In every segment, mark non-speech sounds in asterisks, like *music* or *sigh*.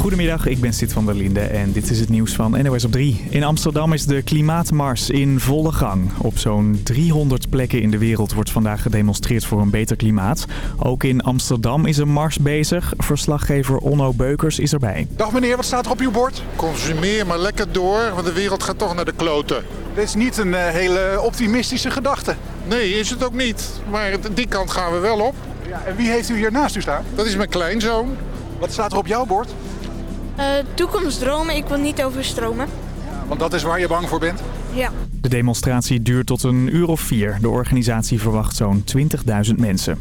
Goedemiddag, ik ben Sid van der Linde en dit is het nieuws van NOS op 3. In Amsterdam is de klimaatmars in volle gang. Op zo'n 300 plekken in de wereld wordt vandaag gedemonstreerd voor een beter klimaat. Ook in Amsterdam is een mars bezig. Verslaggever Onno Beukers is erbij. Dag meneer, wat staat er op uw bord? Consumeer maar lekker door, want de wereld gaat toch naar de kloten. Dit is niet een uh, hele optimistische gedachte. Nee, is het ook niet. Maar die kant gaan we wel op. Ja, en wie heeft u hier naast u staan? Dat is mijn kleinzoon. Wat staat er op jouw bord? Uh, toekomstdromen, ik wil niet overstromen. Ja, want dat is waar je bang voor bent? Ja. De demonstratie duurt tot een uur of vier. De organisatie verwacht zo'n 20.000 mensen.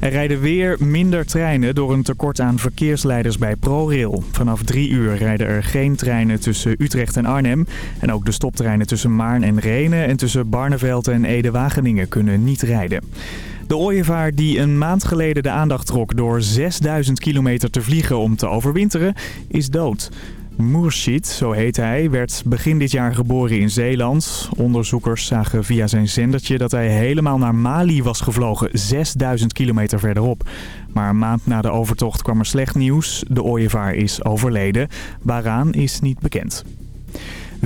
Er rijden weer minder treinen door een tekort aan verkeersleiders bij ProRail. Vanaf drie uur rijden er geen treinen tussen Utrecht en Arnhem. En ook de stoptreinen tussen Maarn en Renen en tussen Barneveld en Ede-Wageningen kunnen niet rijden. De ooievaar die een maand geleden de aandacht trok door 6000 kilometer te vliegen om te overwinteren, is dood. Moershid, zo heet hij, werd begin dit jaar geboren in Zeeland. Onderzoekers zagen via zijn zendertje dat hij helemaal naar Mali was gevlogen, 6000 kilometer verderop. Maar een maand na de overtocht kwam er slecht nieuws. De ooievaar is overleden. Waaraan is niet bekend.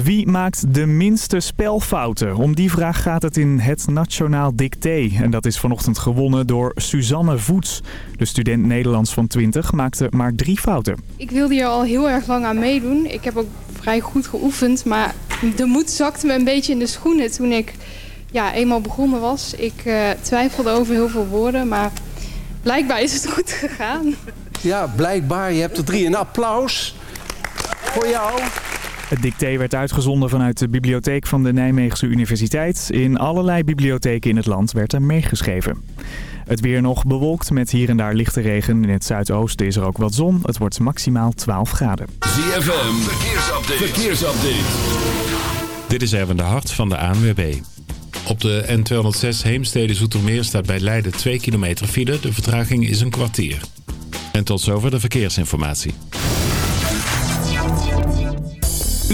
Wie maakt de minste spelfouten? Om die vraag gaat het in het Nationaal Dicté. En dat is vanochtend gewonnen door Suzanne Voets. De student Nederlands van 20 maakte maar drie fouten. Ik wilde hier al heel erg lang aan meedoen. Ik heb ook vrij goed geoefend. Maar de moed zakte me een beetje in de schoenen toen ik ja, eenmaal begonnen was. Ik uh, twijfelde over heel veel woorden, maar blijkbaar is het goed gegaan. Ja, blijkbaar. Je hebt er drie. Een applaus voor jou. Het dicté werd uitgezonden vanuit de bibliotheek van de Nijmeegse Universiteit. In allerlei bibliotheken in het land werd er meegeschreven. Het weer nog bewolkt met hier en daar lichte regen. In het zuidoosten is er ook wat zon. Het wordt maximaal 12 graden. ZFM, verkeersupdate. verkeersupdate. Dit is Erwin de Hart van de ANWB. Op de N206 Heemstede-Zoetermeer staat bij Leiden 2 kilometer file. De vertraging is een kwartier. En tot zover de verkeersinformatie.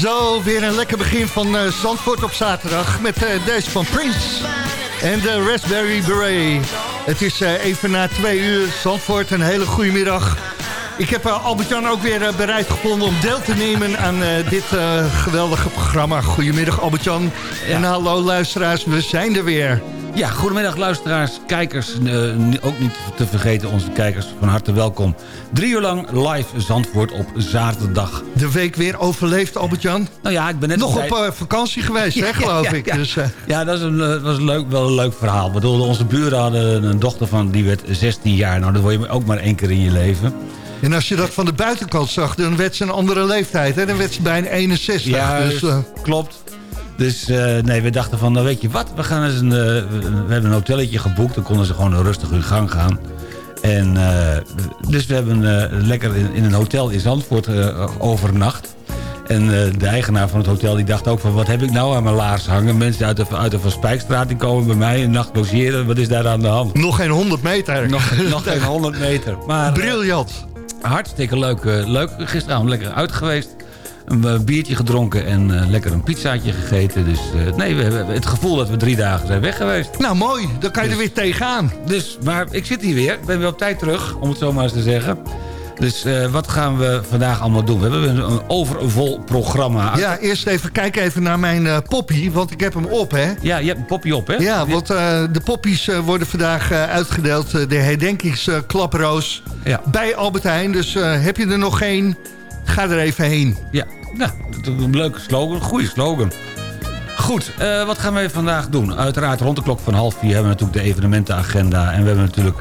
Zo, weer een lekker begin van eh, Zandvoort op zaterdag met eh, deze van Prince en de Raspberry Beret. Het is eh, even na twee uur Zandvoort, een hele goede middag. Ik heb eh, Albert-Jan ook weer eh, bereid gevonden om deel te nemen aan dit geweldige programma. Goedemiddag Albert-Jan en hallo luisteraars, we zijn er weer. Ja, goedemiddag luisteraars, kijkers. eh, ook niet te vergeten onze kijkers, van harte welkom. Drie uur lang live Zandvoort op zaterdag. De week weer overleefd Albert-Jan? Nou ja, ik ben net... Nog op eh, vakantie geweest, *laughs* hè, geloof ik. Ja, Dus, eh, ja dat is een, was een leuk, wel een leuk verhaal. Ik bedoel, onze buren hadden een dochter van, die werd 16 jaar. Nou, dat word je ook maar één keer in je leven. En als je dat van de buitenkant zag, dan werd ze een andere leeftijd. Hè? Dan werd ze bijna 61. Ja, dus, klopt. Dus eh, nee, we dachten van, nou weet je wat, we gaan eens een, eh, we hebben een hotelletje geboekt. Dan konden ze gewoon rustig hun gang gaan. En eh, dus we hebben lekker in, in een hotel in Zandvoort overnacht. En de eigenaar van het hotel die dacht ook van... wat heb ik nou aan mijn laars hangen? Mensen uit de, uit de Van Spijkstraat die komen bij mij een nacht logeren. Wat is daar aan de hand? nog geen 100 meter. Nog, nog geen 100 meter. Maar, Briljant. Hartstikke leuk. leuk. Gisteravond lekker uit geweest. Een eh, biertje gedronken en eh, lekker een pizzaatje gegeten. Dus eh, nee, we hebben het gevoel dat we drie dagen zijn weg geweest. Nou, mooi. Dan kan je er weer tegenaan. Dus, maar ik zit hier weer. Ik ben weer op tijd terug, om het zo maar eens te zeggen. Dus wat gaan we vandaag allemaal doen? We hebben een, overvol programma. Ja, eerst even kijken even naar mijn poppy, want ik heb hem op, hè? Ja, je hebt een poppy op, hè? Ja, want de poppies worden vandaag uitgedeeld. de herdenkingsklaproos Ja. bij Albert Heijn. Dus heb je er nog geen, ga er even heen. Ja, nou, een leuke slogan. Goede slogan. Goed, eh, wat gaan we vandaag doen? Uiteraard rond de klok van half vier hebben we natuurlijk de evenementenagenda. En we hebben natuurlijk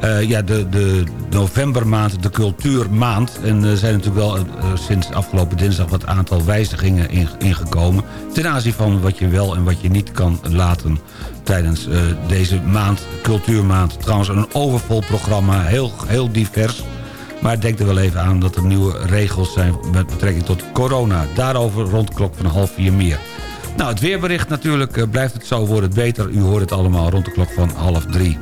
eh, ja, de, de novembermaand, de cultuurmaand. En er zijn natuurlijk wel eh, sinds afgelopen dinsdag wat aantal wijzigingen in- ingekomen. Ten aanzien van wat je wel en wat je niet kan laten tijdens deze maand, cultuurmaand. Trouwens een overvol programma, heel, heel divers. Maar denk er wel even aan dat er nieuwe regels zijn met betrekking tot corona. Daarover rond de klok van half vier meer. Nou, het weerbericht natuurlijk. eh, blijft het zo, wordt het beter. U hoort het allemaal rond de klok van half drie.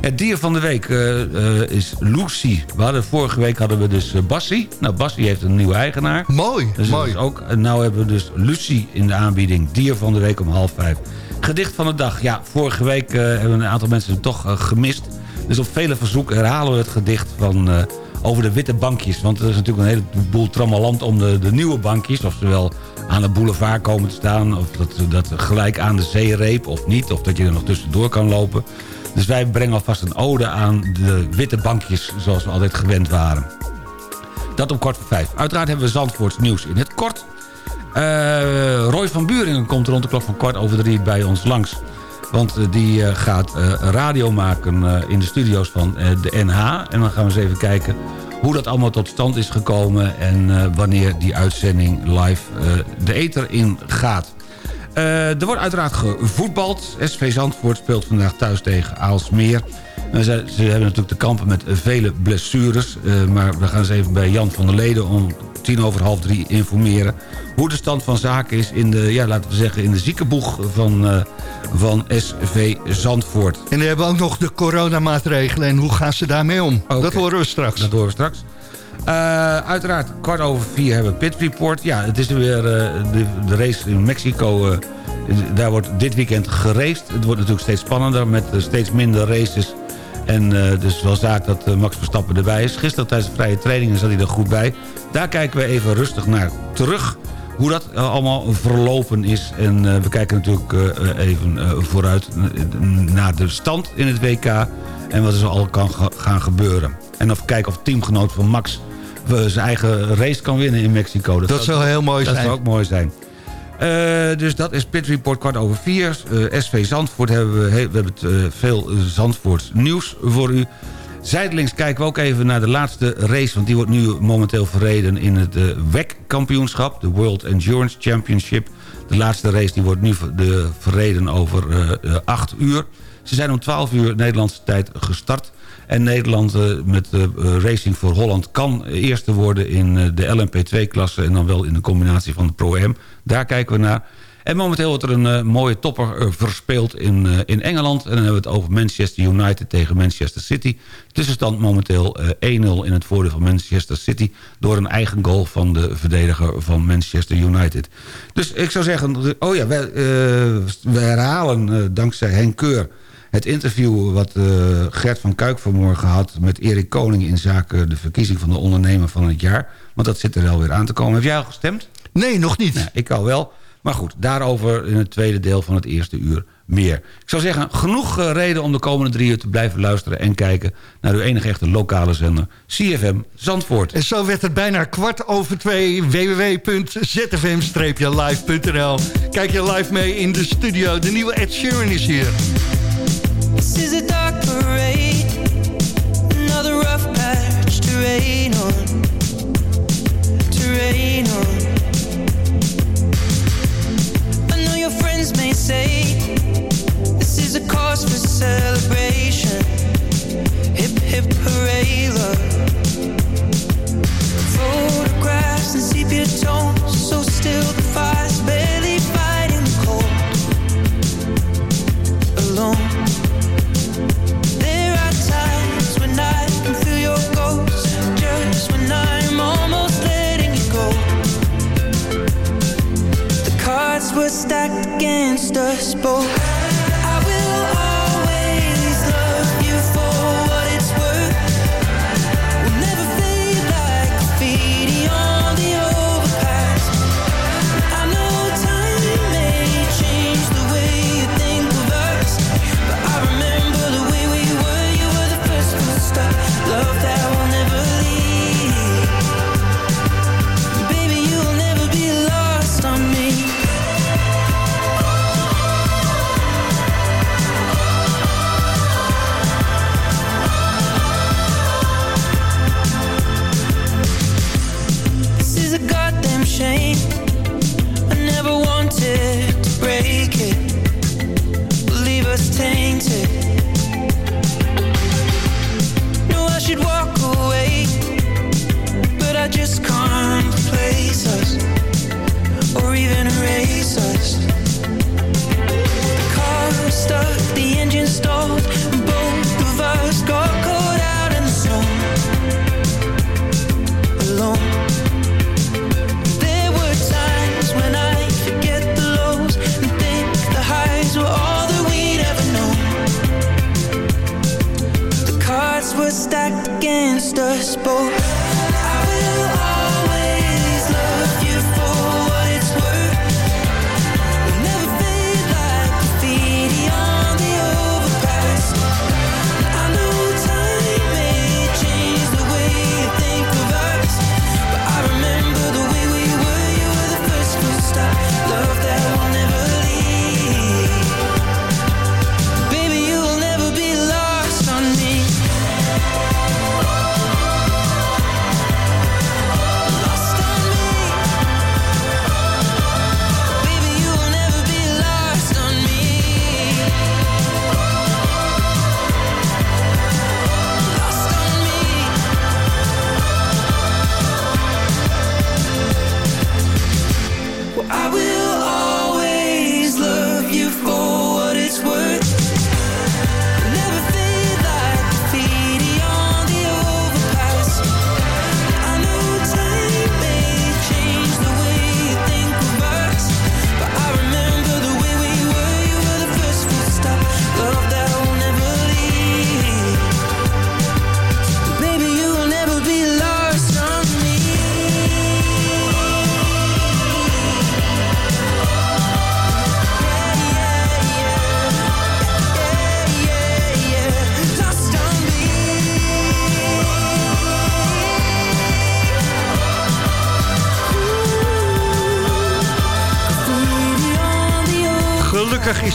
Het dier van de week eh, eh, is Lucy. We hadden, vorige week hadden we dus uh, Bassie. Nou, Bassie heeft een nieuwe eigenaar. Mooi, dus mooi. Dat is ook, en nou hebben we dus Lucy in de aanbieding. Dier van de week om half vijf. Gedicht van de dag. Ja, vorige week eh, hebben een aantal mensen het toch gemist. Dus op vele verzoek herhalen we het gedicht van... over de witte bankjes. Want er is natuurlijk een heleboel trammeland om de, de nieuwe bankjes. Of ze wel aan de boulevard komen te staan. Of dat, dat gelijk aan de zeereep of niet. Of dat je er nog tussendoor kan lopen. Dus wij brengen alvast een ode aan de witte bankjes zoals we altijd gewend waren. Dat om kwart voor vijf. Uiteraard hebben we Zandvoorts nieuws in het kort. Uh, Roy van Buringen komt rond de klok van kwart over drie bij ons langs. Want uh, die uh, gaat radio maken in de studio's van de NH. En dan gaan we eens even kijken hoe dat allemaal tot stand is gekomen... en wanneer die uitzending live de ether in gaat. Er wordt uiteraard gevoetbald. SV Zandvoort speelt vandaag thuis tegen Aalsmeer. Ze, ze, hebben natuurlijk te kampen met vele blessures. Maar we gaan eens even bij Jan van der Leden om tien over half drie informeren... hoe de stand van zaken is in de, ja, laten we zeggen, in de ziekenboeg van, uh, van SV Zandvoort. En we hebben ook nog de coronamaatregelen en hoe gaan ze daarmee om? Okay. Dat horen we straks. Dat horen we straks. Uh, uiteraard, kwart over vier hebben we Pit Report. Ja, het is weer uh, de, de, race in Mexico. Uh, daar wordt dit weekend geraced. Het wordt natuurlijk steeds spannender met steeds minder races. En dus wel zaak dat Max Verstappen erbij is. Gisteren tijdens de vrije trainingen zat hij er goed bij. Daar kijken we even rustig naar terug. hoe dat eh, allemaal verlopen is. En eh, we kijken natuurlijk eh, even eh, vooruit naar de stand in het WK... en wat er al kan ga- gaan gebeuren. En of kijken of teamgenoot van Max eh, zijn eigen race kan winnen in Mexico. Dat zou heel mooi dat zijn. zou ook mooi zijn. Eh, dus dat is Pit Report kwart over vier. Eh, SV Zandvoort hebben we, we hebben het, eh, veel Zandvoort nieuws voor u. Zijdelings kijken we ook even naar de laatste race... want die wordt nu momenteel verreden in het WEC-kampioenschap... de World Endurance Championship. De laatste race die wordt nu ver- de, verreden over acht uur. Ze zijn om 12 uur Nederlandse tijd gestart... En Nederland eh, met eh, Racing voor Holland kan eerste worden in eh, de LMP2-klasse... en dan wel in de combinatie van de Pro-M. Daar kijken we naar. En momenteel wordt er een eh, mooie topper eh, verspeeld in, eh, in Engeland. En dan hebben we het over Manchester United tegen Manchester City. Tussenstand momenteel eh, 1-0 in het voordeel van Manchester City... door een eigen goal van de verdediger van Manchester United. Dus ik zou zeggen, oh ja, eh, we herhalen eh, dankzij Henk Keur... Het interview wat eh, Gert van Kuik vanmorgen had met Erik Koning... in zaken de verkiezing van de ondernemer van het jaar. Want dat zit er wel weer aan te komen. Heb jij al gestemd? Nee, nog niet. Ik al wel. Maar goed, daarover in het tweede deel van het eerste uur meer. Ik zou zeggen, genoeg eh, reden om de komende drie uur te blijven luisteren... en kijken naar uw enige echte lokale zender, CFM Zandvoort. En zo werd het bijna kwart over twee. www.zfm-live.nl Kijk je live mee in de studio. De nieuwe Ed Sheeran is hier. Photographs and sepia tones, so still the fire's barely were stacked against us both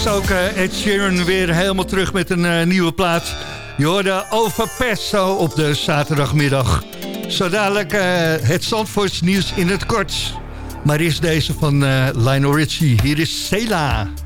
is ook eh, Ed Sheeran weer helemaal terug met een eh, nieuwe plaat. Je hoorde Overpass op de zaterdagmiddag. Zo dadelijk uh, het Zandvoorts nieuws in het kort. Maar is deze van uh, Lionel Richie. Hier is Sela.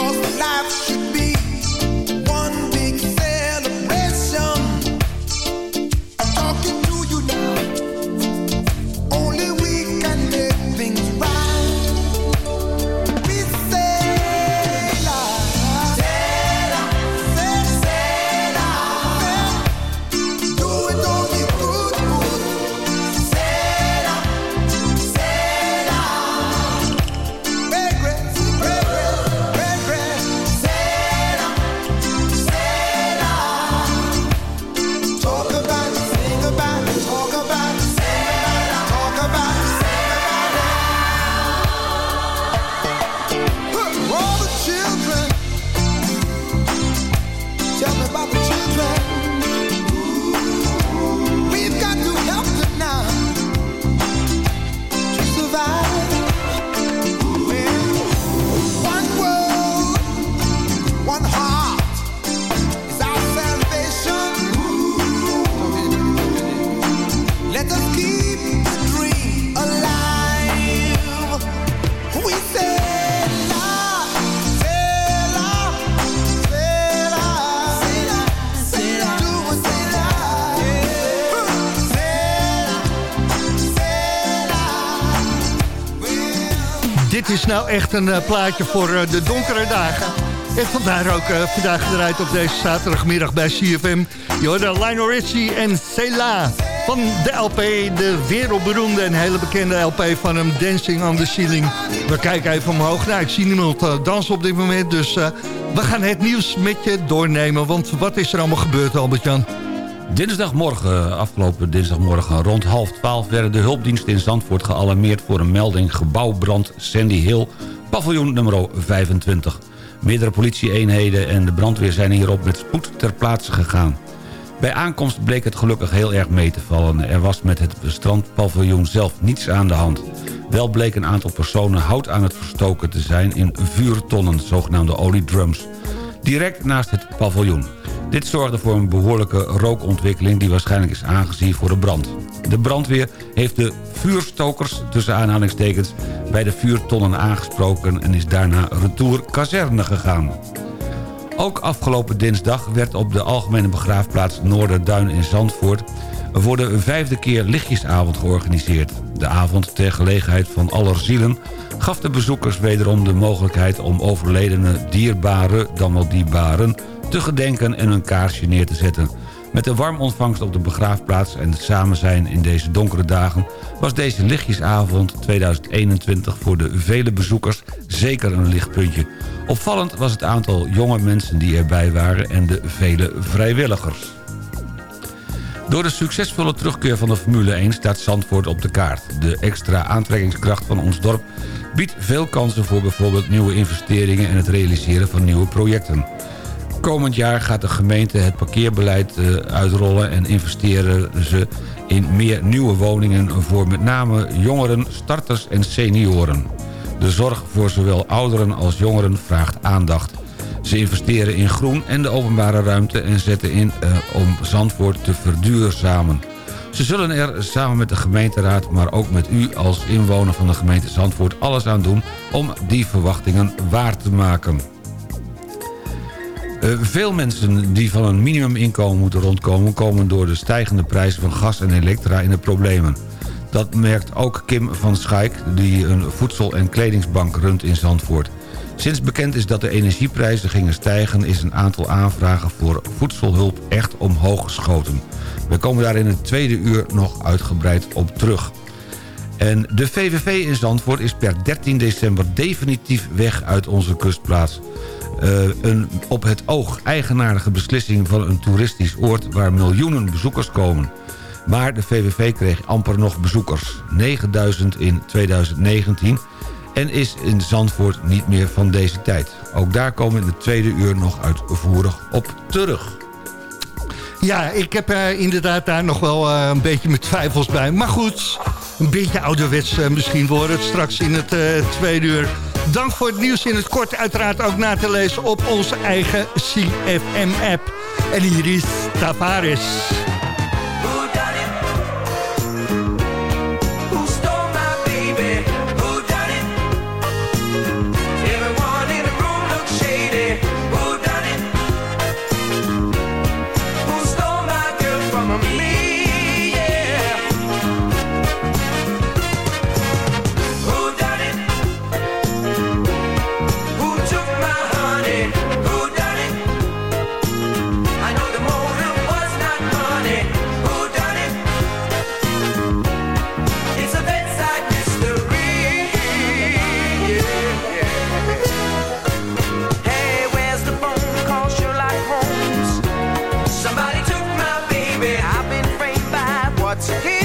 Cause life should be echt een eh, plaatje voor eh, de donkere dagen. En vandaar ook eh, vandaag gedraaid op deze zaterdagmiddag bij CFM. Jorden Lionel Richie en Cela van de LP, de wereldberoemde en hele bekende LP van hem, Dancing on the Ceiling. We kijken even omhoog. Nou, ik zie niemand dansen op dit moment, dus we gaan het nieuws met je doornemen. Want wat is er allemaal gebeurd, Albert-Jan? Dinsdagmorgen, afgelopen dinsdagmorgen rond half twaalf... werden de hulpdiensten in Zandvoort gealarmeerd voor een melding... gebouwbrand Sandy Hill, paviljoen nummer 25. Meerdere politieeenheden en de brandweer zijn hierop met spoed ter plaatse gegaan. Bij aankomst bleek het gelukkig heel erg mee te vallen. Er was met het strandpaviljoen zelf niets aan de hand. Wel bleek een aantal personen hout aan het verstoken te zijn... in vuurtonnen, zogenaamde oliedrums. Direct naast het paviljoen. Dit zorgde voor een behoorlijke rookontwikkeling... die waarschijnlijk is aangezien voor de brand. De brandweer heeft de vuurstokers, tussen aanhalingstekens... bij de vuurtonnen aangesproken... en is daarna retour kazerne gegaan. Ook afgelopen dinsdag werd op de algemene begraafplaats Noorderduin in Zandvoort... voor de vijfde keer lichtjesavond georganiseerd. De avond ter gelegenheid van Allerzielen gaf de bezoekers wederom de mogelijkheid... om overledene dierbaren, dan wel dierbaren, te gedenken en een kaarsje neer te zetten. Met de warm ontvangst op de begraafplaats en het samen zijn in deze donkere dagen... was deze lichtjesavond 2021 voor de vele bezoekers zeker een lichtpuntje. Opvallend was het aantal jonge mensen die erbij waren en de vele vrijwilligers. Door de succesvolle terugkeer van de Formule 1 staat Zandvoort op de kaart. De extra aantrekkingskracht van ons dorp biedt veel kansen voor bijvoorbeeld nieuwe investeringen en het realiseren van nieuwe projecten. Komend jaar gaat de gemeente het parkeerbeleid eh, uitrollen en investeren ze in meer nieuwe woningen voor met name jongeren, starters en senioren. De zorg voor zowel ouderen als jongeren vraagt aandacht. Ze investeren in groen en de openbare ruimte en zetten in eh, om Zandvoort te verduurzamen. Ze zullen er samen met de gemeenteraad, maar ook met u als inwoner van de gemeente Zandvoort alles aan doen om die verwachtingen waar te maken. Uh, veel mensen die van een minimuminkomen moeten rondkomen... komen door de stijgende prijzen van gas en elektra in de problemen. Dat merkt ook Kim van Schaik, die een voedsel- en kledingsbank runt in Zandvoort. Sinds bekend is dat de energieprijzen gingen stijgen... is een aantal aanvragen voor voedselhulp echt omhoog geschoten. We komen daar in het tweede uur nog uitgebreid op terug. En de VVV in Zandvoort is per 13 december definitief weg uit onze kustplaats. Uh, een op het oog eigenaardige beslissing van een toeristisch oord... waar miljoenen bezoekers komen. Maar de VVV kreeg amper nog bezoekers. 9000 in 2019 en is in Zandvoort niet meer van deze tijd. Ook daar komen we in de tweede uur nog uitvoerig op terug. Ja, ik heb uh, inderdaad daar nog wel uh, een beetje mijn twijfels bij. Maar goed, een beetje ouderwets uh, misschien worden het straks in het tweede uur. Dank voor het nieuws in het kort. Uiteraard ook na te lezen op onze eigen CFM-app. En hier is Tavares. what's here.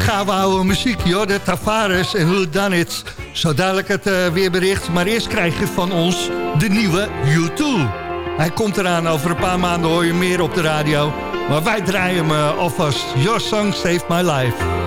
Gouden oude muziek, joh. De Tavares en Who Done It. Zo dadelijk het uh, weerbericht. Maar eerst krijg je van ons de nieuwe U2. Hij komt eraan. Over een paar maanden hoor je meer op de radio. Maar wij draaien hem uh, alvast. Your Song Saved My Life.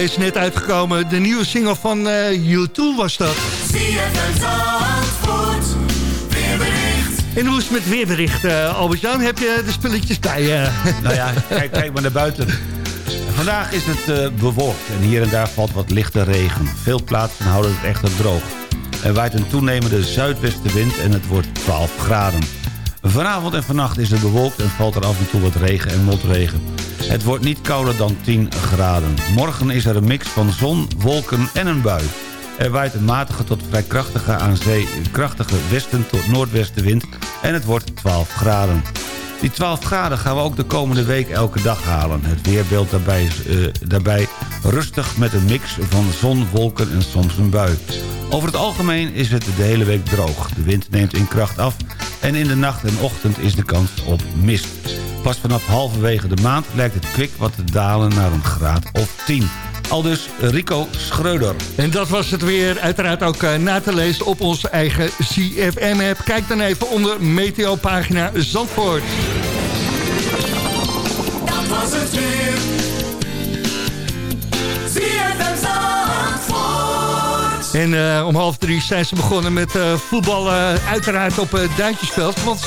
Is net uitgekomen. De nieuwe single van uh, U2 was dat. En hoe is het met weerbericht, uh, Albert-Jan? Heb je de spulletjes bij je? *laughs* Nou ja, kijk, kijk maar naar buiten. Vandaag is het uh, bewolkt en hier en daar valt wat lichte regen. Veel plaatsen houden het echter droog. Er waait een toenemende zuidwestenwind en het wordt 12 graden. Vanavond en vannacht is het bewolkt en valt er af en toe wat regen en motregen. Het wordt niet kouder dan 10 graden. Morgen is er een mix van zon, wolken en een bui. Er waait een matige tot vrij krachtige aan zee krachtige westen tot noordwestenwind en het wordt 12 graden. Die 12 graden gaan we ook de komende week elke dag halen. Het weerbeeld daarbij uh, daarbij rustig met een mix van zon, wolken en soms een bui. Over het algemeen is het de hele week droog. De wind neemt in kracht af en in de nacht en ochtend is de kans op mist. Pas vanaf halverwege de maand lijkt het kwik wat te dalen naar een graad of 10. Aldus Rico Schreuder. En dat was het weer. Uiteraard ook uh, na te lezen op onze eigen CFM-app. Kijk dan even onder Meteo-pagina Zandvoort. Dat was het weer. En uh, om half drie zijn ze begonnen met uh, voetballen. uiteraard op het Duintjesveld. Want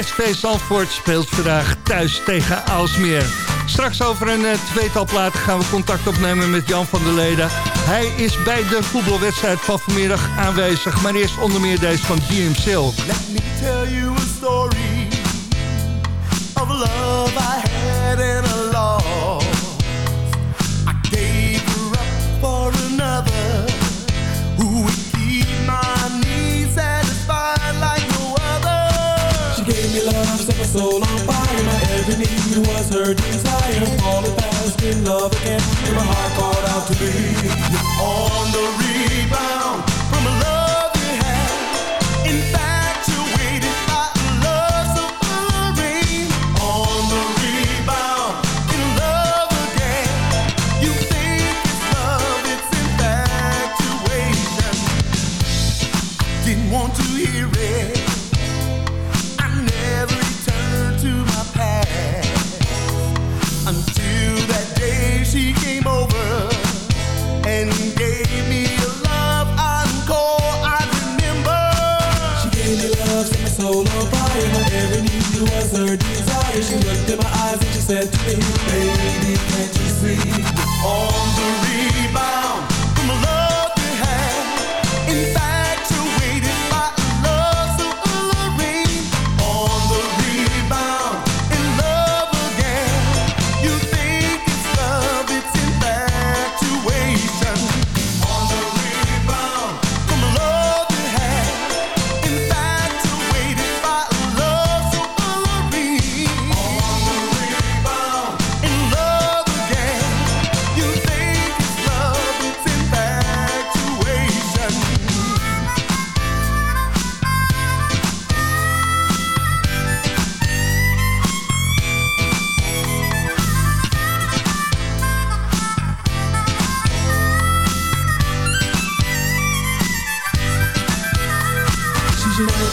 SV Zandvoort speelt vandaag thuis tegen Aalsmeer. Straks over een eh, tweetal platen gaan we contact opnemen met Jan van der Leden. Hij is bij de voetbalwedstrijd van vanmiddag aanwezig. Maar eerst onder meer deze van GM Sil. Let me tell you a story of love I had soul on fire. My every need was her desire. Falling fast in love again, and my heart called out to me. On the rebound from a love you had, infatuated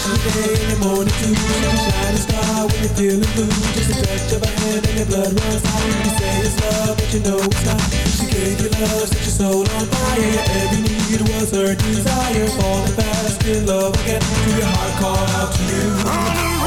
She's your night, she's your day, in the morning too. She's a star when you're feeling blue. Just a touch of her hand and your blood runs hot. You say it's love, but you know it's not. She gave you love, set your soul on fire. Every need was her desire. Falling fast in love again. To your heart call out to you.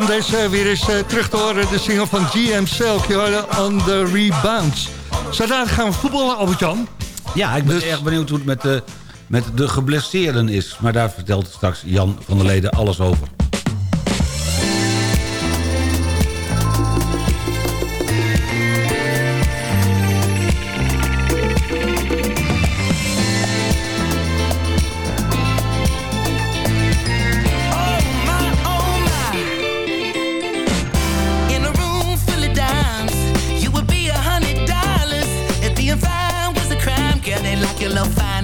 Om deze weer eens eh, terug te horen. De single van GM Selk, On The Rebounds. Zo dadelijk gaan we voetballen, Albert-Jan. Ja, ik ben Dus- erg benieuwd hoe het met de, met de geblesseerden is. Maar daar vertelt straks Jan van der Leden alles over. no fine.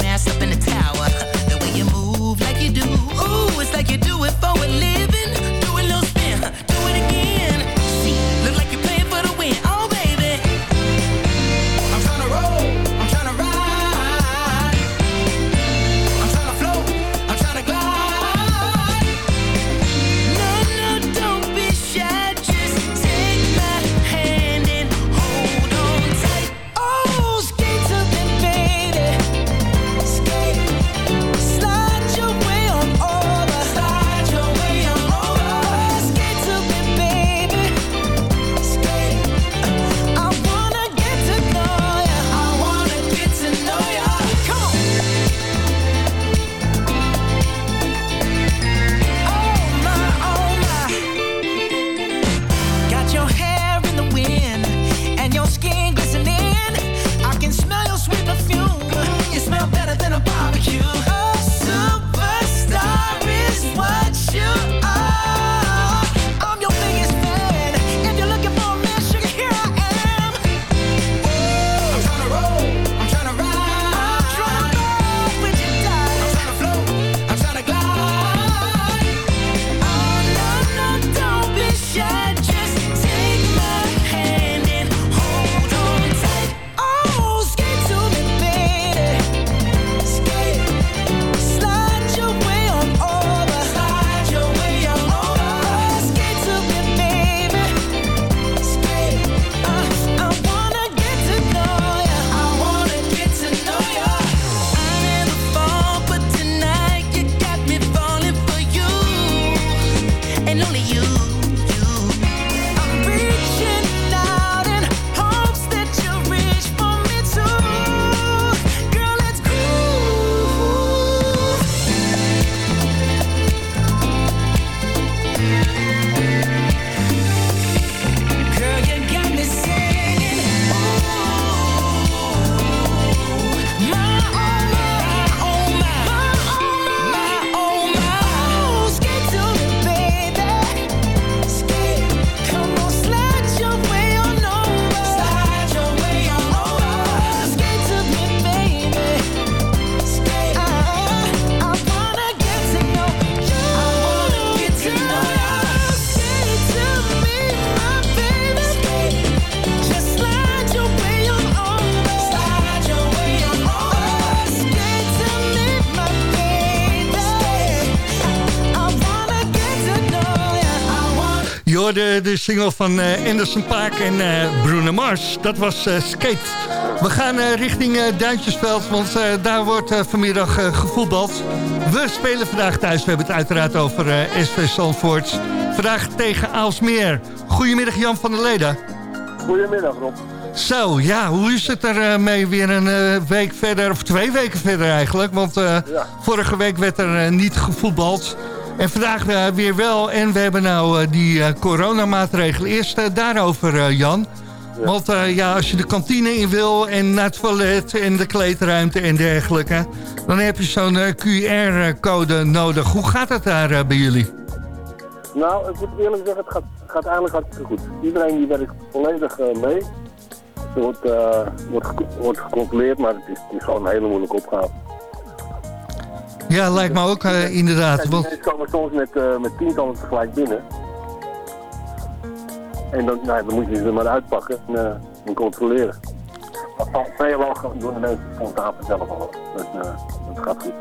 lonely hoorde de single van eh, Anderson Paak en eh, Bruno Mars. Dat was eh, Skate. We gaan richting Duintjesveld, want daar wordt vanmiddag gevoetbald. We spelen vandaag thuis. We hebben het uiteraard over SV Zandvoort. Vandaag tegen Aalsmeer. Goedemiddag Jan van der Leden. Goedemiddag Rob. Zo, ja, hoe is het er mee weer een week verder, of twee weken verder eigenlijk? Want vorige week werd er niet gevoetbald. En vandaag eh, weer wel. En we hebben nou eh, die eh, coronamaatregelen. Eerst daarover, Jan. Want ja, als je de kantine in wil en naar het toilet en de kleedruimte en dergelijke... dan heb je zo'n QR-code nodig. Hoe gaat het daar bij jullie? Nou, ik moet eerlijk zeggen, het gaat, gaat eigenlijk hartstikke goed. Iedereen die werkt volledig mee. Er wordt, wordt, wordt gecontroleerd, maar het is, het is gewoon een hele moeilijke opgave. Ja, lijkt me ook eh, inderdaad. Kijk, Want, komen soms met, eh, met tientallen tegelijk binnen. En dan, nou, dan moet je ze er maar uitpakken en, en controleren. Dat valt veelal door de mensen tafel zelf al. Dus, dat gaat goed.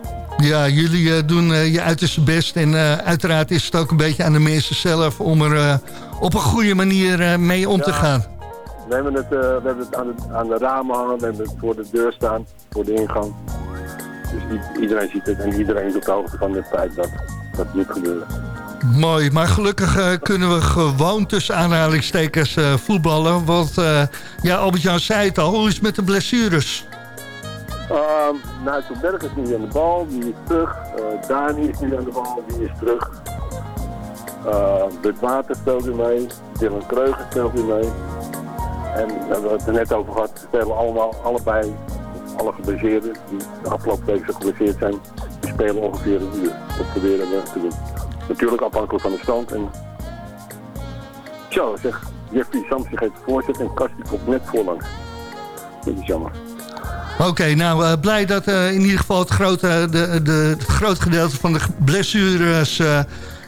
ja, jullie doen je uiterste best. En uiteraard is het ook een beetje aan de mensen zelf... om er op een goede manier mee om te Ja. gaan. We hebben het, we hebben het aan, de, aan de ramen hangen, we hebben het voor de deur staan, voor de ingang. Dus iedereen ziet het en iedereen is op de hoogte van het feit dat dat moet gebeuren. Mooi, maar gelukkig eh, kunnen we gewoon tussen aanhalingstekens eh, voetballen. Want eh, ja, Albert-Jan zei het al, hoe is het met de blessures? Ehm nou, Berg is nu aan de bal, die is terug. Dani is nu aan de bal, die is terug. Uh, Bud Water speelt weer mee, Dylan Kreuger speelt weer mee. En we hebben het er net over gehad, ze spelen allemaal, allebei, alle geblesseerden die de afgelopen week zo geblesseerd zijn, die spelen ongeveer een uur. Dat proberen we te doen. Natuurlijk afhankelijk van de stand. En... Zo, zeg, Jeffrey Samsi geeft voorzet en Kasti komt net voorlangs. Dat is jammer. Oké, nou eh, blij dat eh, in ieder geval het grote, de, de, het grote gedeelte van de blessures... eh,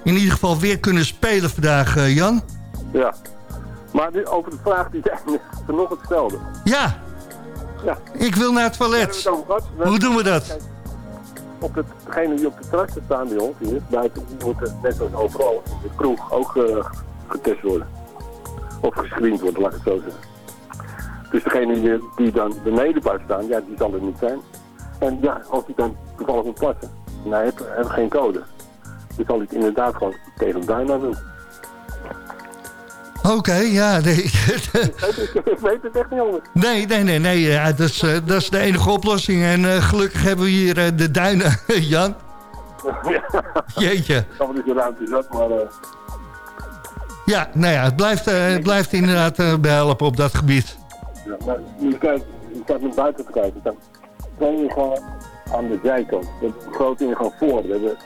in ieder geval weer kunnen spelen vandaag, Jan. Ja. Maar nu over de vraag die jij *laughs* vanochtend stelde. Ja, Ja. ik wil naar het toilet. We- Hoe doen we dat? Op het, degene die op de tractor staan bij ons hier, buiten, die moeten net zoals overal in de kroeg ook eh, getest worden. Of gescreend worden, laat ik het zo zeggen. Dus degene die, die dan beneden buiten staan, ja, die zal er niet zijn. En ja, als die dan toevallig moet plassen, en hij heeft, geen code. Dan zal hij het inderdaad gewoon tegen bijna doen. Oké, ja, nee. ik, weet, het *laughs* echt niet anders. nee, nee, nee, nee ja, dat, is, eh, dat is de enige oplossing. En eh, gelukkig hebben we hier eh, de duinen, *laughs* Jan. *laughs* Jeetje. Dan is de ruimte zat, maar... Ja, nou ja, het blijft, het blijft inderdaad eh, behelpen op dat gebied. Ja, maar je kijkt, je staat naar buiten te kijken. Dan twee ingangen aan de zijkant. Een grote ingang voor. We hebben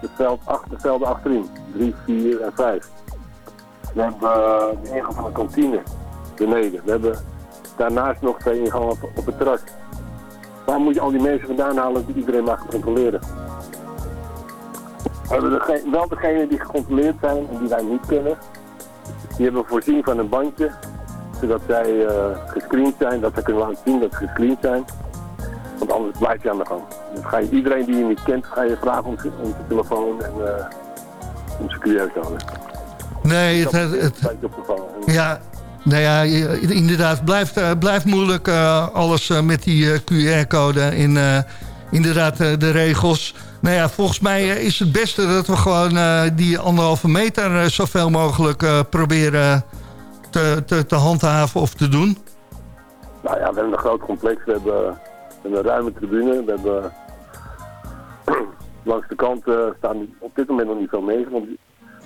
het veld achter, de velden achterin. Drie, vier en vijf. We hebben eh, de ingang van de kantine beneden. We hebben daarnaast nog twee ingangen op, het terras. Waar moet je al die mensen vandaan halen die iedereen mag controleren? We hebben wel degenen die gecontroleerd zijn en die wij niet kennen. Die hebben voorzien van een bandje zodat zij eh, gescreend zijn, dat ze kunnen laten zien dat ze gescreend zijn. Want anders blijf je aan de gang. Ga je iedereen die je niet kent, ga je vragen om om zijn telefoon en eh, om zijn QR-code. Nee, het, het, het- ja, nou ja, inderdaad, het blijft, eh, blijft moeilijk eh, alles eh, met die QR-code eh, inderdaad de regels. Nou ja, volgens mij is het beste dat we gewoon die anderhalve meter zoveel mogelijk proberen te, te, te handhaven of te doen. Nou ja, we hebben een groot complex, we hebben, we hebben een ruime tribune, we hebben *clears throat* langs de kant staan op dit moment nog niet veel mensen, want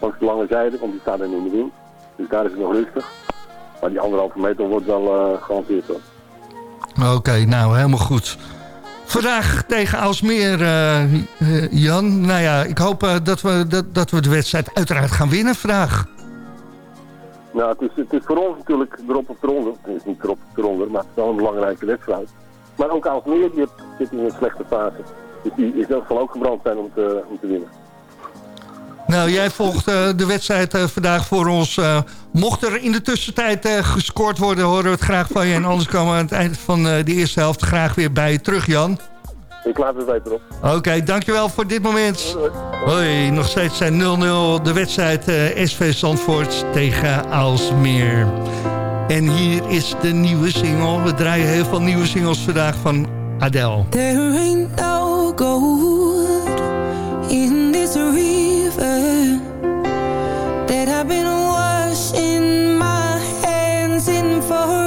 langs de lange zijde, want die staan er niet meer in. Dus daar is het nog rustig. Maar die anderhalve meter wordt wel eh gehanteerd hoor. Oké, nou helemaal goed. Vandaag tegen Alsmeer, eh, eh, Jan. Nou ja, ik hoop dat, we, dat, dat we de wedstrijd uiteraard gaan winnen vandaag. Nou, het is, het is voor ons natuurlijk erop of eronder. Het is niet erop of eronder, maar het is wel een belangrijke wedstrijd. Maar ook Aalsmeer die zit in een slechte fase. Dus die zal ook gebrand zijn om te, om te winnen. Nou, jij volgt eh, de wedstrijd eh, vandaag voor ons. Eh, mocht er in de tussentijd gescoord worden, horen we het graag van je. En anders komen we aan het eind van de eerste helft graag weer bij je terug, Jan. Ik laat het weten op. Oké, dankjewel voor dit moment. Hoi, nog steeds zijn 0-0 de wedstrijd SV Zandvoort tegen Aalsmeer. En hier is de nieuwe single. We draaien heel veel nieuwe singles vandaag van Adele. There ain't no gold in for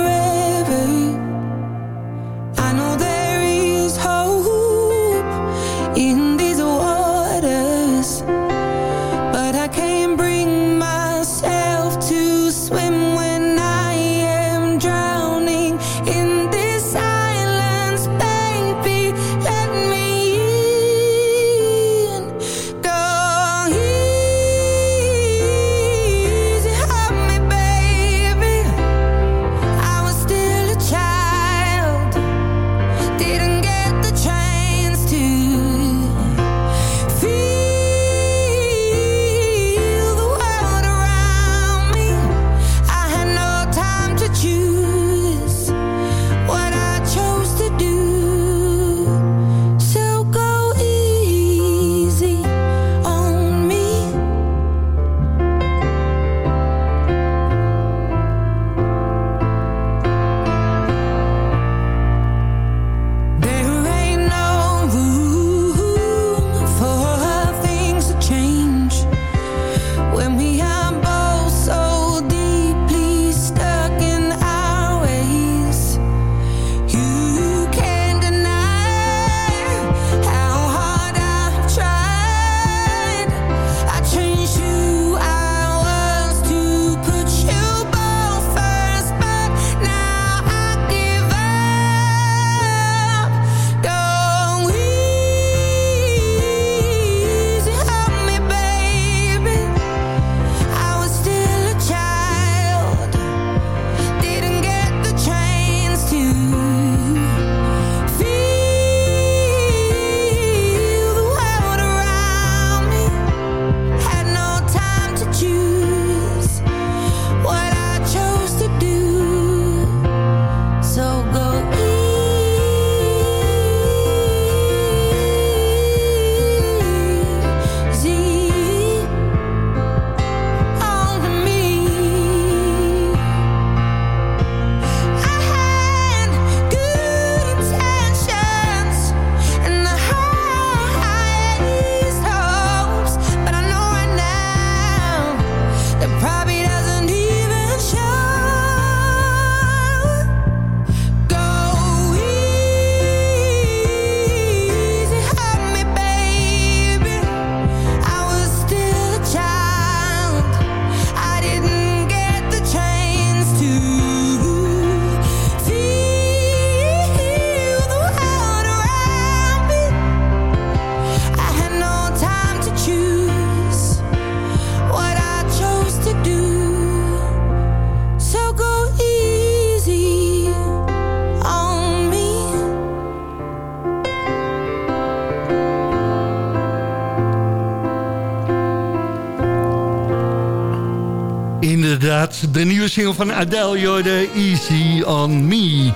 De nieuwe single van Adele, joh, de Easy on Me.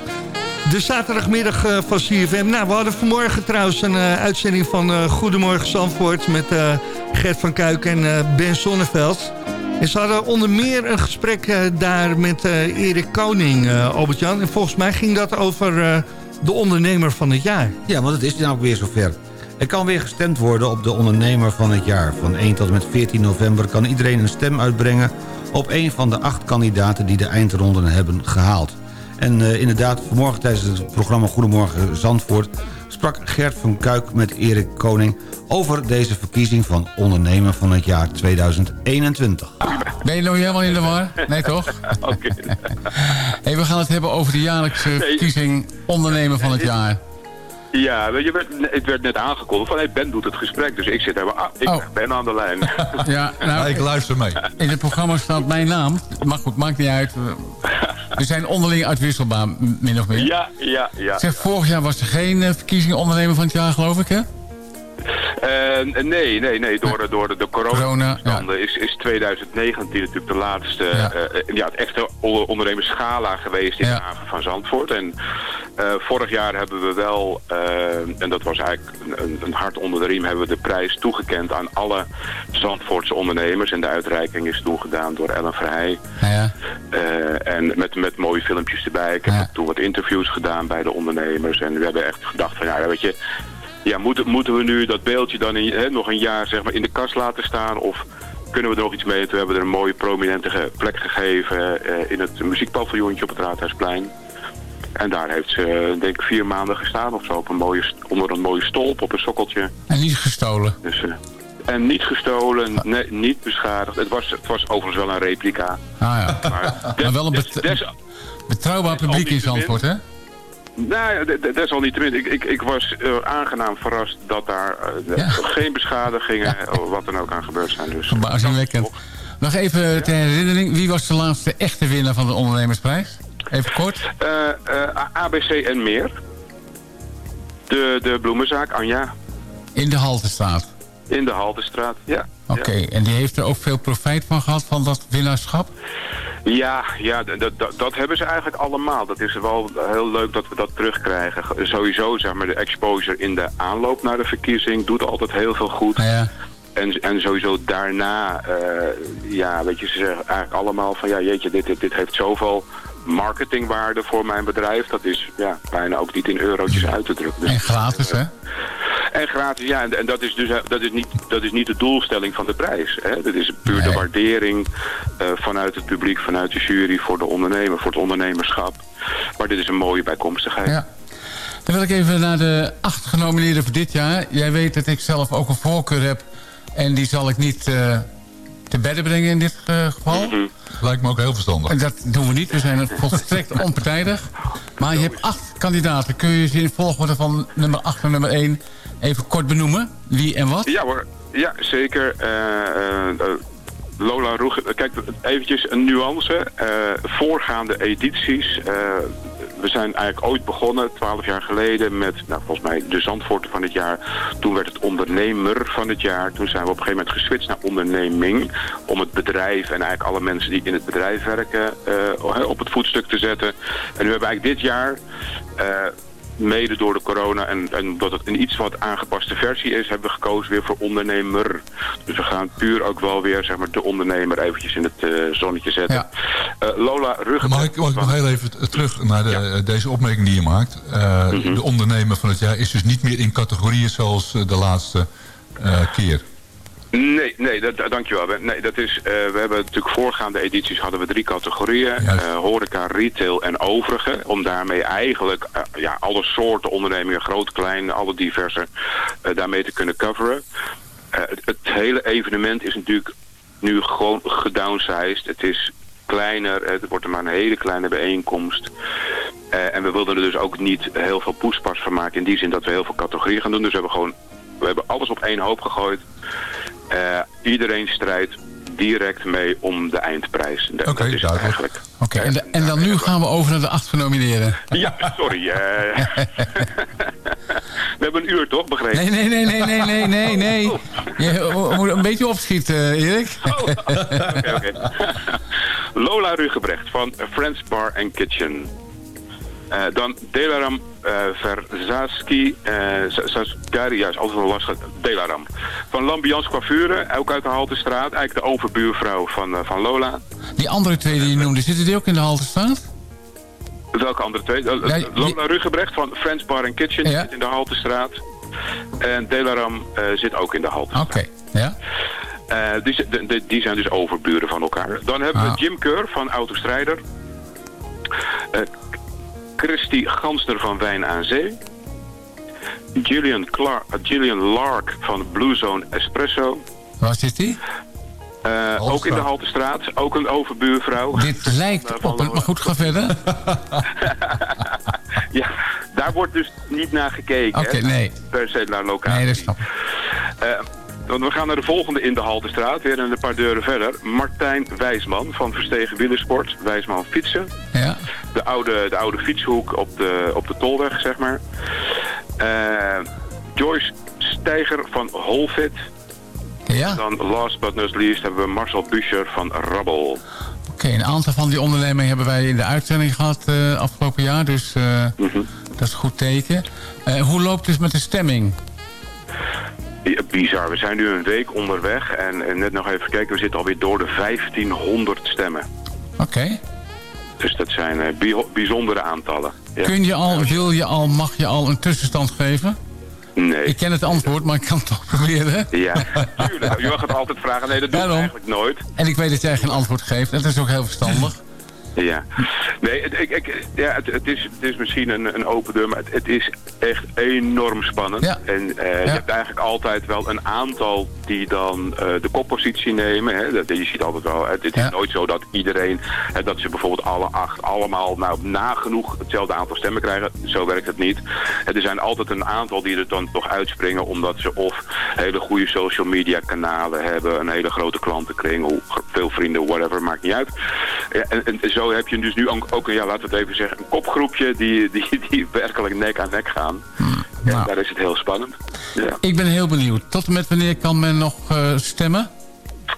De zaterdagmiddag eh, van CFM. Nou, we hadden vanmorgen trouwens een eh, uitzending van eh, Goedemorgen Zandvoort... met eh, Gert van Kuik en Ben Sonneveld. En ze hadden onder meer een gesprek daar met Erik Koning, Albert-Jan. En volgens mij ging dat over de ondernemer van het jaar. Ja, want het is nou ook weer zover. Er kan weer gestemd worden op de ondernemer van het jaar. Van 1 tot en met 14 november kan iedereen een stem uitbrengen... op een van de acht kandidaten die de eindronde hebben gehaald. En eh, inderdaad, vanmorgen tijdens het programma Goedemorgen Zandvoort... sprak Gert van Kuik met Erik Koning... over deze verkiezing van ondernemer van het jaar 2021. Ben je nog helemaal in de war? Nee, toch? *laughs* Oké. Hey, we gaan het hebben over de jaarlijkse verkiezing ondernemer van het jaar. Ja, weet je, werd, het werd net aangekondigd van hey, Ben doet het gesprek, dus ik zit er ah, ik Oh. ben aan de lijn. *laughs* Ja, nou, ik luister mee. In het programma staat mijn naam. Maar goed, maakt niet uit. We *laughs* zijn onderling uitwisselbaar, min of meer. Ja, ja, ja. Zeg, vorig jaar was er geen eh, verkiezing ondernemer van het jaar, geloof ik, hè? Eh, nee, nee, nee. Door, de- door de, de Corona, corona-toestanden is, is 2019 natuurlijk de laatste, Ja. ja. ja, het echte onder- ondernemerschala geweest in de haven van Zandvoort. En Eh, vorig jaar hebben we wel, eh, en dat was eigenlijk een, een hart onder de riem, hebben we de prijs toegekend aan alle Zandvoortse ondernemers. En de uitreiking is toen gedaan door Ellen Verheij. Ja. Eh, en met, met mooie filmpjes erbij. Ik heb Ja. toen wat interviews gedaan bij de ondernemers. En we hebben echt gedacht van, ja, weet je... Ja, moeten, moeten we nu dat beeldje dan in, hè, nog een jaar zeg maar, in de kast laten staan? Of kunnen we er nog iets mee? Toen hebben we er een mooie prominente plek gegeven eh, in het muziekpaviljoentje op het Raadhuisplein. En daar heeft ze, eh, denk ik, vier maanden gestaan of zo. Op een mooie, onder een mooie stolp, op een sokkeltje. En niet gestolen. Dus, eh, en niet gestolen, nee, niet beschadigd. Het was, het was overigens wel een replica. Ah ja. Maar, Maar wel een des- bet- des- betrouwbaar publiek in Zandvoort, hè? Nou ja, de- de- desalniettemin. Ik, ik, ik was eh, aangenaam verrast dat daar eh, Ja. geen beschadigingen of wat dan ook aan gebeurd zijn. Dus, Verbazingwekkend. Nog even ter herinnering. Wie was de laatste echte winnaar van de ondernemersprijs? Even kort. Eh, eh, ABC en meer. De, de bloemenzaak, Anja. In de Haltestraat. In de Haltestraat, ja. Oké, en die heeft er ook veel profijt van gehad, van dat winnaarschap? Ja, ja dat- dat hebben ze eigenlijk allemaal. Dat is wel heel leuk dat we dat terugkrijgen. Sowieso, zeg maar, de exposure in de aanloop naar de verkiezing doet altijd heel veel goed. Ja. En, en sowieso daarna, eh, ja, weet je, ze zeggen eigenlijk allemaal van, ja, jeetje, dit, dit, dit heeft zoveel marketingwaarde voor mijn bedrijf. Dat is ja, bijna ook niet in eurotjes uit te drukken. Dus- En gratis, hè? en gratis, ja. En, en dat is dus dat is niet, dat is niet de doelstelling van de prijs. Hè? Dat is puur de waardering eh, vanuit het publiek, vanuit de jury voor de ondernemer, voor het ondernemerschap. Maar dit is een mooie bijkomstigheid. Ja. Dan wil ik even naar de acht genomineerden voor dit jaar. Jij weet dat ik zelf ook een voorkeur heb. En die zal ik niet eh, te bedden brengen in dit eh, geval. Lijkt me ook heel verstandig. En dat doen we niet. We zijn *laughs* volstrekt onpartijdig. Maar je hebt acht kandidaten. Kun je ze in volgorde van nummer 8 naar nummer 1 even kort benoemen? Wie en wat? Ja hoor, ja zeker. Eh, eh, eh, Lola Roeg, kijk eventjes een nuance. Eh, voorgaande edities, eh, we zijn eigenlijk ooit begonnen, twaalf jaar geleden, met nou, volgens mij de Zandvoort van het jaar. Toen werd het ondernemer van het jaar. Toen zijn we op een gegeven moment geswitcht naar onderneming. Om het bedrijf en eigenlijk alle mensen die in het bedrijf werken eh, op het voetstuk te zetten. En nu hebben we eigenlijk dit jaar... eh, mede door de corona en, en omdat het een iets wat aangepaste versie is, hebben we gekozen weer voor ondernemer. Dus we gaan puur ook wel weer zeg maar, de ondernemer eventjes in het eh, zonnetje zetten. Eh, Lola Ruggen. Mag ik, mag ik nog heel even terug naar de, deze opmerking die je maakt? Eh, Mhm. De ondernemer van het jaar is dus niet meer in categorieën zoals de laatste keer. Nee, nee, dat, dankjewel. We- Nee, dat is, eh, we hebben natuurlijk voorgaande edities hadden we drie categorieën. Eh, horeca, retail en overige. Om daarmee eigenlijk eh, ja, alle soorten ondernemingen, groot, klein, alle diverse, daarmee te kunnen coveren. Het, het hele evenement is natuurlijk nu gewoon gedownsized. Het is kleiner, het wordt er maar een hele kleine bijeenkomst. En we wilden er dus ook niet heel veel poespas van maken. In die zin dat we heel veel categorieën gaan doen. Dus we hebben gewoon we hebben alles op één hoop gegooid. Eh, iedereen strijdt direct mee om de eindprijs. Dat, dat is eigenlijk. Oké, en, de- en dan nu gaan we over naar de acht genomineerden. *laughs* Ja, sorry. eh. *laughs* we hebben een uur toch, begrepen? Nee, nee, nee, nee, nee, nee, nee, nee. Je moet een beetje opschieten, eh, Erik. Oké, oké. *laughs* Lola Rugebrecht van Friends Bar and Kitchen. Eh, dan Delaram eh Verzaski, eh Saskari, ja, is altijd wel lastig. Delaram. Van Lambiance Coiffure, ook uit de Haltestraat. Eigenlijk de overbuurvrouw van, eh, van Lola. Die andere twee die je noemde, zitten die ook in de Haltestraat? Welke andere twee? Eh, Lola Rugebrecht van Friends Bar and Kitchen Ja. zit in de Haltestraat. En Delaram eh, zit ook in de Haltestraat. Oké, ja. Eh, die, de- die zijn dus overburen van elkaar. Dan hebben Ah. we Jim Keur van Autostrijder. Eh Christy Ganster van Wijn aan Zee. Gillian, Clark, eh, Gillian Lark van Blue Zone Espresso. Waar zit die? Eh, ook in de Haltestraat. Ook een overbuurvrouw. Dit lijkt op een... Maar goed, ga verder. *laughs* ja, daar wordt dus niet naar gekeken. Oké, nee. Per se naar locatie. Nee, dat snap ik. Eh, want we gaan naar de volgende in de Haltestraat, weer een paar deuren verder. Martijn Wijsman van Verstegen Wielersport, Wijsman Fietsen. Ja. De oude, de oude fietshoek op de, op de Tolweg, zeg maar. Eh, Joyce Steiger van Holfit. Ja. Dan last but not least hebben we Marcel Buscher van Rabbel. Oké, een aantal van die ondernemingen hebben wij in de uitzending gehad eh, afgelopen jaar. Dus eh, dat is een goed teken. Hoe loopt het dus met de stemming? Ja, Bizar. We zijn nu een week onderweg en, en net nog even kijken, we zitten alweer door de 1500 stemmen. Oké. Dus dat zijn eh, bi- bijzondere aantallen. Ja. Kun je al, wil je al, mag je al een tussenstand geven? Nee. Ik ken het antwoord, maar ik kan het toch proberen. Ja, tuurlijk. Je mag het altijd vragen. Nee, dat *laughs* doe ik eigenlijk nooit. En ik weet dat jij geen antwoord geeft. Dat is ook heel verstandig. *laughs* Ja. Nee, het, ik, ik, ja, het, het, is, het is misschien een, een open deur, maar het, het is echt enorm spannend. Ja. En eh, je hebt eigenlijk altijd wel een aantal die dan eh, de koppositie nemen. Hè. Dat, je ziet altijd wel, het, het is nooit zo dat iedereen, hè, dat ze bijvoorbeeld alle acht allemaal nou, nagenoeg hetzelfde aantal stemmen krijgen. Zo werkt het niet. Eh, Er zijn altijd een aantal die er dan toch uitspringen omdat ze of hele goede social media kanalen hebben, een hele grote klantenkring, veel vrienden, whatever, maakt niet uit. Ja, en, en zo heb je dus nu ook, ook een, ja, laten we het even zeggen, een kopgroepje die, die, die werkelijk nek aan nek gaan. En daar is het heel spannend. Ja. Ik ben heel benieuwd. Tot en met wanneer kan men nog eh, stemmen?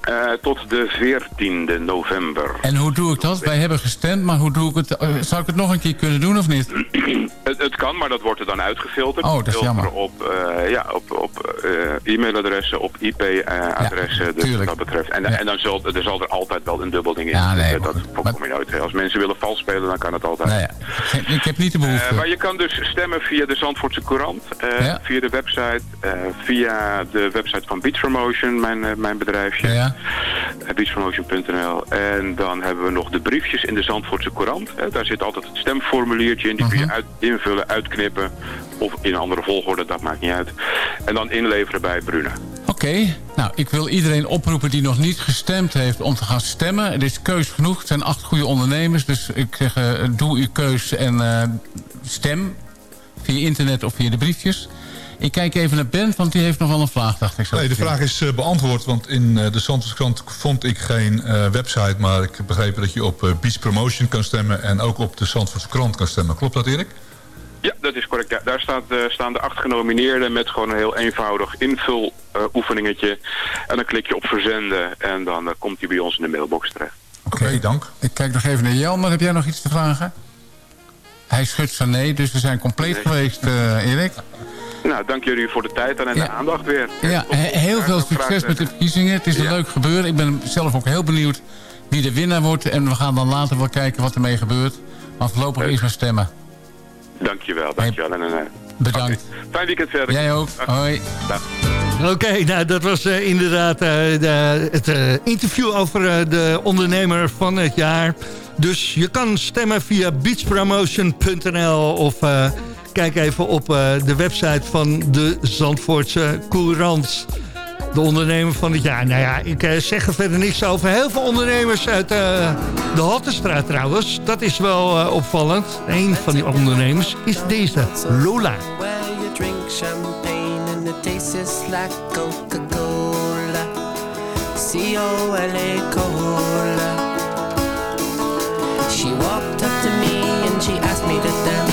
Eh, tot de 14e november. En hoe doe ik dat? Wij hebben gestemd, maar hoe doe ik het? Eh, zou ik het nog een keer kunnen doen of niet? *clears throat* Het, het kan, maar dat wordt er dan uitgefilterd. Oh, dat is jammer. op, eh, ja, op, op e-mailadressen, op IP-adressen. dus wat dat betreft. En, en dan zal, er zal er altijd wel een dubbelding in Ja, nee, dat voorkom je nooit. Als mensen willen vals spelen, dan kan het altijd. Nou ja, ik heb niet de behoefte. Eh, maar je kan dus stemmen via de Zandvoortse Courant, via de website, via de website van Beach Promotion, mijn, mijn bedrijfje. Ja. Beachpromotion.nl. En dan hebben we nog de briefjes in de Zandvoortse Courant. Hè, daar zit altijd het stemformuliertje in. Die kun je uit, invullen, uitknippen. Of in een andere volgorde, dat maakt niet uit. En dan inleveren bij Bruna. Oké, nou, ik wil iedereen oproepen die nog niet gestemd heeft om te gaan stemmen. Er is keus genoeg. Het zijn acht goede ondernemers. Dus ik zeg, eh, doe uw keus en eh, stem. Via internet of via de briefjes. Ik kijk even naar Ben, want die heeft nog wel een vraag, dacht ik zo. Nee, de vraag is eh, beantwoord, want in eh, de Zandvoortskrant vond ik geen eh, website... maar ik heb begrepen dat je op eh, Beach Promotion kan stemmen... en ook op de Zandvoortse krant kan stemmen. Klopt dat, Erik? Ja, dat is correct. Ja, daar staat, eh, staan de acht genomineerden met gewoon een heel eenvoudig invuloefeningetje. en dan klik je op verzenden en dan komt hij bij ons in de mailbox terecht. Oké, dank. Ik kijk nog even naar Jelmer. Heb jij nog iets te vragen? Hij schudt van nee, dus we zijn compleet geweest, Erik. Nou, dank jullie voor de tijd en de aandacht weer. Ja, he- heel veel succes met de verkiezingen. Het is een leuk gebeuren. Ik ben zelf ook heel benieuwd wie de winnaar wordt. En we gaan dan later wel kijken wat ermee gebeurt. Maar voorlopig eerst maar stemmen. Dankjewel, dankjewel. En, eh, Bedankt. fijn weekend verder. Jij ook. Hoi. Dag. Oké, nou dat was eh, inderdaad eh, de, het eh, interview over eh, de ondernemer van het jaar. Dus je kan stemmen via beachpromotion.nl of eh, kijk even op eh, de website van de Zandvoortse Courant. De ondernemer van het jaar. Nou ja, ik eh, zeg er verder niks over. Heel veel ondernemers uit eh, de Haltestraat trouwens. Dat is wel opvallend. Een van die ondernemers is deze, Lola. C-O-L-A Cola. She walked up to me and she asked me to dance.